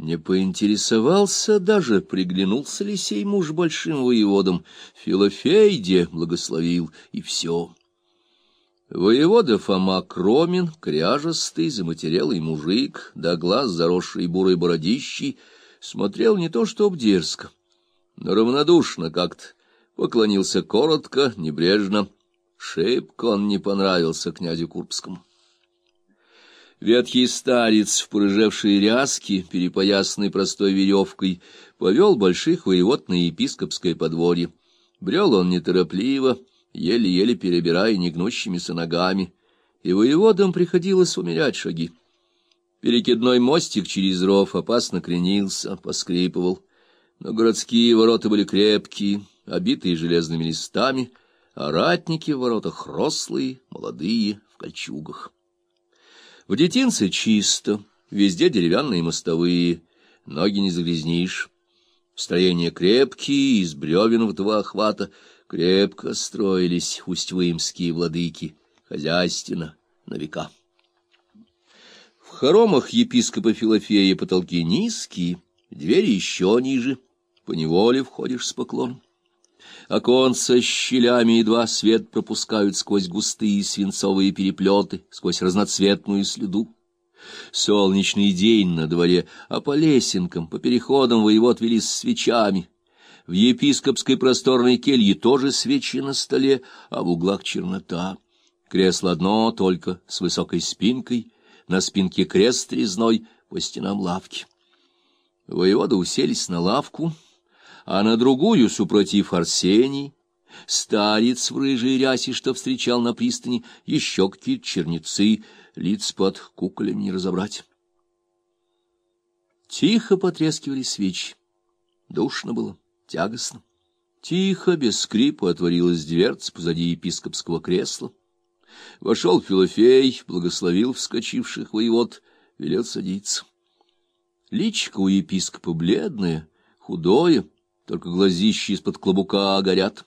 Не поинтересовался даже, приглянулся ли сей муж большим воеводом. Филофейде благословил, и все. Воевода Фома Кромин, кряжестый, заматерелый мужик, да глаз заросший бурой бородищей, смотрел не то чтоб дерзко, но равнодушно как-то, поклонился коротко, небрежно. Шибко он не понравился князю Курбскому. Ветхий старец в порыжевшей ряске, перепоясанной простой веревкой, повел больших воевод на епископское подворье. Брел он неторопливо, еле-еле перебирая негнущимися ногами, и воеводам приходилось умерять шаги. Перекидной мостик через ров опасно кренился, поскрипывал, но городские ворота были крепкие, обитые железными листами, а ратники в воротах рослые, молодые, в кольчугах. В детинце чисто, везде деревянные мостовые, ноги не загрязнишь. Строения крепкие, из бревен в два охвата, крепко строились усть-вымские владыки, хозяйственно, на века. В хоромах епископа Филофея потолки низкие, двери еще ниже, поневоле входишь с поклоном. Оконца с щелями едва свет пропускают сквозь густые свинцовые переплеты, сквозь разноцветную следу. Солнечный день на дворе, а по лесенкам, по переходам воевод вели с свечами. В епископской просторной келье тоже свечи на столе, а в углах чернота. Кресло одно только, с высокой спинкой, на спинке крест резной, по стенам лавки. Воеводы уселись на лавку, а на другую, супротив Арсений, старец в рыжей рясе, что встречал на пристани, еще какие-то черницы, лиц под куколями не разобрать. Тихо потрескивали свечи. Душно было, тягостно. Тихо, без скрипа отворилась дверца позади епископского кресла. Вошел Филофей, благословил вскочивших воевод, велел садиться. Личико у епископа бледное, худое, только глазищи из-под клобука горят.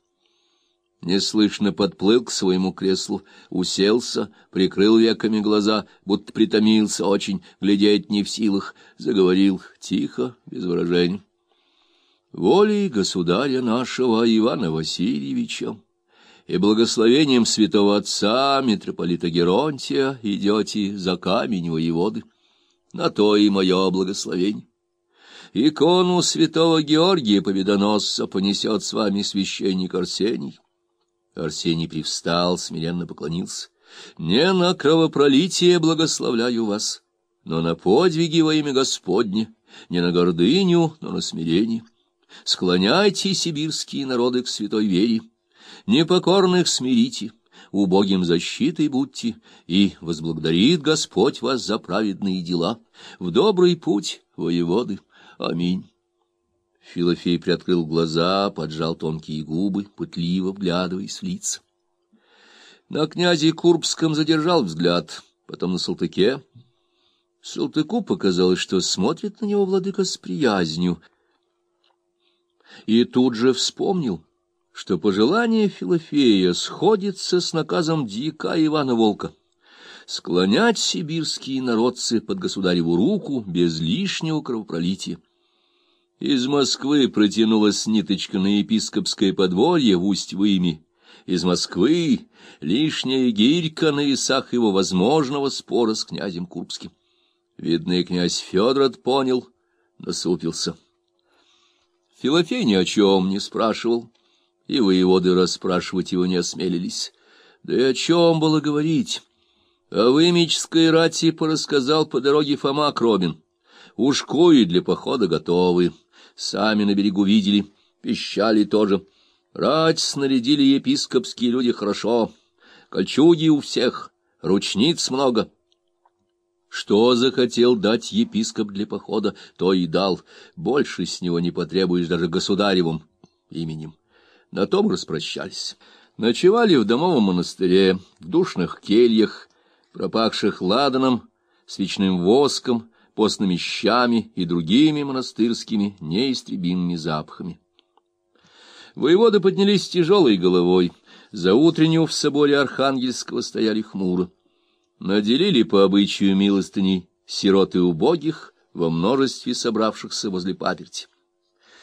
Неслышно подплыл к своему креслу, уселся, прикрыл веками глаза, будто притомился очень, глядеть не в силах, заговорил тихо, без выражений. Волей государя нашего Ивана Васильевича и благословением святого отца митрополита Геронтия идете за камень воеводы. На то и мое благословение икону святого Георгия Победоносца понесет с вами священник Арсений. Арсений привстал, смиренно поклонился. Не на кровопролитие благословляю вас, но на подвиги во имя Господне, не на гордыню, но на смирение. Склоняйте сибирские народы к святой вере, непокорных смирите, убогим защитой будьте, и возблагодарит Господь вас за праведные дела, в добрый путь, воеводы. Аминь. Филофей приоткрыл глаза, поджал тонкие губы, пытливо вглядываясь в лица. На князе Курбском задержал взгляд, потом на Салтыке. Салтыку показалось, что смотрит на него владыка с приязнью. И тут же вспомнил, что пожелание Филофея сходится с наказом дьяка Ивана Волка склонять сибирские народцы под государеву руку без лишнего кровопролития. Из Москвы протянулась ниточка на епископское подворье в Усть-Выме. Из Москвы лишняя гирька на весах его возможного спора с князем Курбским. Видный князь Федор понял, насупился. Филофей ни о чем не спрашивал, и воеводы расспрашивать его не осмелились. Да и о чем было говорить? О вымечской рати порассказал по дороге Фома Кромин. Уж кои для похода готовы. Сами на берегу видели, пищали тоже. Рать снарядили епископские люди хорошо. Кольчуги у всех, ручниц много. Что захотел дать епископ для похода, то и дал. Больше с него не потребуешь даже государевым именем. На том распрощались. Ночевали в домовом монастыре, в душных кельях, пропахших ладаном, свечным воском, постными щами и другими монастырскими неистребимыми запахами. Воеводы поднялись тяжелой головой, за утреннюю в соборе Архангельского стояли хмуро. Наделили по обычаю милостыней сирот и убогих, во множестве собравшихся возле паперти.